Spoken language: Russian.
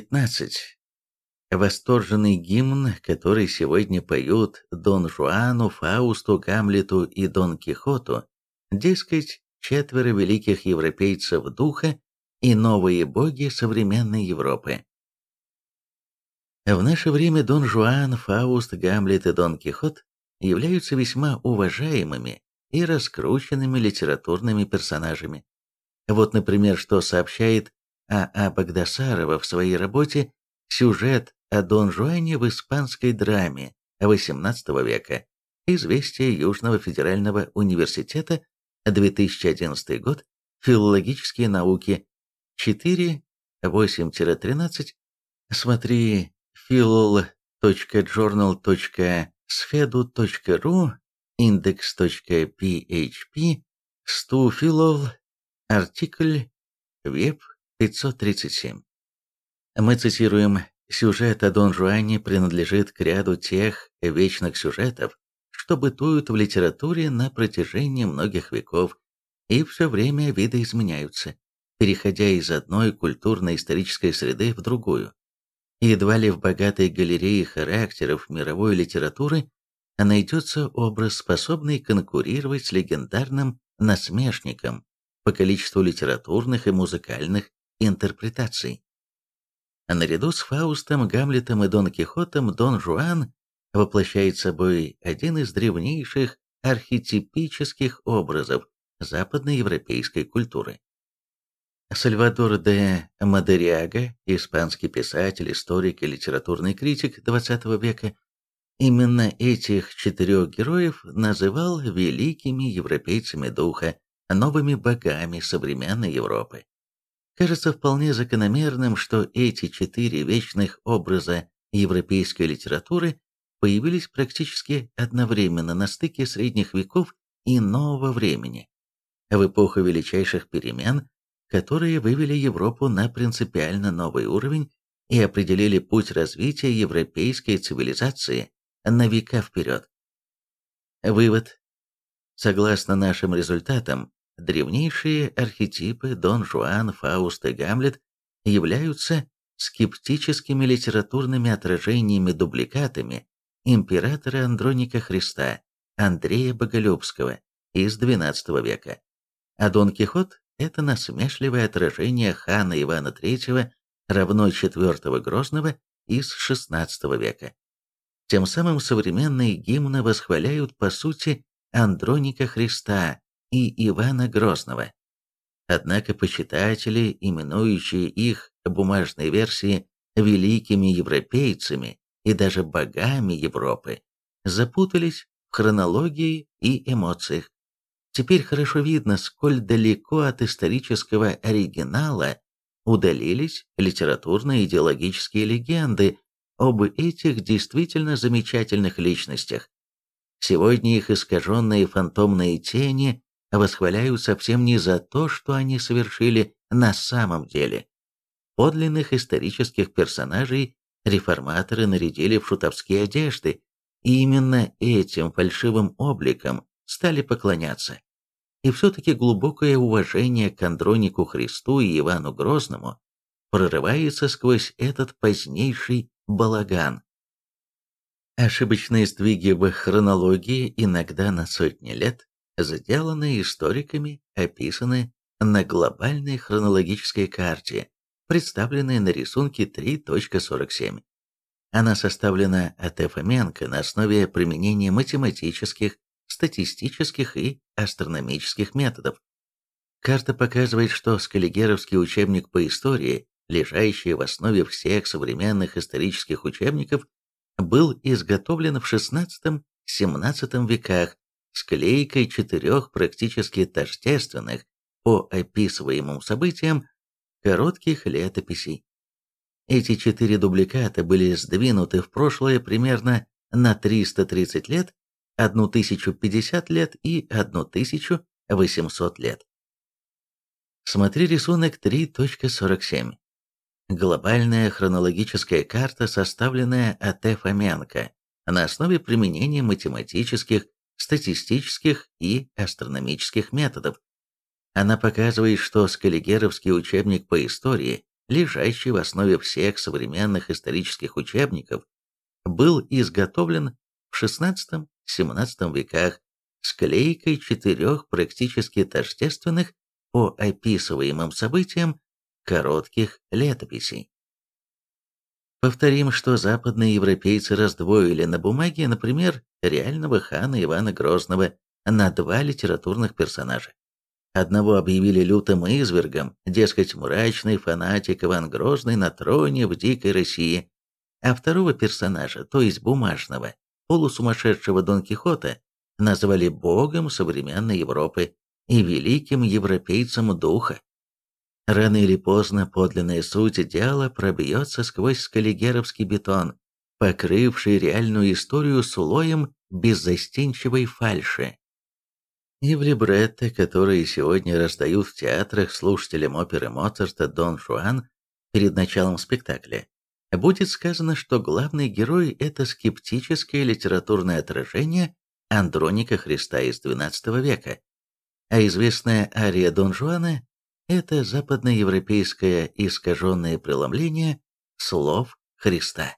15. Восторженный гимн, который сегодня поют Дон Жуану, Фаусту, Гамлету и Дон Кихоту, дескать, четверо великих европейцев духа и новые боги современной Европы. В наше время Дон Жуан, Фауст, Гамлет и Дон Кихот являются весьма уважаемыми и раскрученными литературными персонажами. Вот, например, что сообщает А.А. Багдасарова в своей работе «Сюжет о Дон Жуане в испанской драме XVIII века. Известие Южного федерального университета, 2011 год, филологические науки, 4, 8-13, смотри philol.journal.sfedu.ru, index.php, стуфилол, артикль, веб 537. Мы цитируем Сюжет о Дон Жуане принадлежит к ряду тех вечных сюжетов, что бытуют в литературе на протяжении многих веков и все время видоизменяются, переходя из одной культурно-исторической среды в другую. Едва ли в богатой галерее характеров мировой литературы найдется образ, способный конкурировать с легендарным насмешником по количеству литературных и музыкальных интерпретаций. А наряду с Фаустом, Гамлетом и Дон Кихотом Дон Жуан воплощает собой один из древнейших архетипических образов западноевропейской культуры. Сальвадор де Мадериага, испанский писатель, историк и литературный критик XX века, именно этих четырех героев называл великими европейцами духа, новыми богами современной Европы. Кажется вполне закономерным, что эти четыре вечных образа европейской литературы появились практически одновременно на стыке средних веков и нового времени, в эпоху величайших перемен, которые вывели Европу на принципиально новый уровень и определили путь развития европейской цивилизации на века вперед. Вывод. Согласно нашим результатам, Древнейшие архетипы Дон Жуан, Фауст и Гамлет являются скептическими литературными отражениями-дубликатами императора Андроника Христа, Андрея Боголюбского из XII века. А Дон Кихот – это насмешливое отражение хана Ивана III, равно IV Грозного из XVI века. Тем самым современные гимны восхваляют, по сути, Андроника Христа, и Ивана Грозного. Однако почитатели, именующие их бумажные версии великими европейцами и даже богами Европы, запутались в хронологии и эмоциях. Теперь хорошо видно, сколь далеко от исторического оригинала удалились литературные идеологические легенды об этих действительно замечательных личностях. Сегодня их искаженные фантомные тени восхваляют совсем не за то, что они совершили на самом деле. Подлинных исторических персонажей реформаторы нарядили в шутовские одежды, и именно этим фальшивым обликом стали поклоняться. И все-таки глубокое уважение к Андронику Христу и Ивану Грозному прорывается сквозь этот позднейший балаган. Ошибочные сдвиги в хронологии иногда на сотни лет сделанные историками, описаны на глобальной хронологической карте, представленной на рисунке 3.47. Она составлена от Фоменко на основе применения математических, статистических и астрономических методов. Карта показывает, что Скаллигеровский учебник по истории, лежащий в основе всех современных исторических учебников, был изготовлен в XVI-XVII веках склейкой четырех практически тождественных по описываемым событиям коротких летописей. Эти четыре дубликата были сдвинуты в прошлое примерно на 330 лет, 1050 лет и 1800 лет. Смотри рисунок 3.47. Глобальная хронологическая карта, составленная А.Т. Фоменко на основе применения математических статистических и астрономических методов. Она показывает, что Скаллигеровский учебник по истории лежащий в основе всех современных исторических учебников, был изготовлен в XVI-XVII веках склейкой четырех практически тождественных по описываемым событиям коротких летописей. Повторим, что западные европейцы раздвоили на бумаге, например, реального хана Ивана Грозного на два литературных персонажа. Одного объявили лютым извергом, дескать, мрачный фанатик Иван Грозный на троне в дикой России, а второго персонажа, то есть бумажного, полусумасшедшего Дон Кихота, назвали богом современной Европы и великим европейцем духа. Рано или поздно подлинная суть дела пробьется сквозь скаллигеровский бетон, покрывший реальную историю слоем беззастенчивой фальши. И в либретто, которые сегодня раздают в театрах слушателям оперы Моцарта «Дон Жуан» перед началом спектакля, будет сказано, что главный герой – это скептическое литературное отражение Андроника Христа из XII века, а известная ария Дон Жуана – это западноевропейское искаженное преломление слов Христа.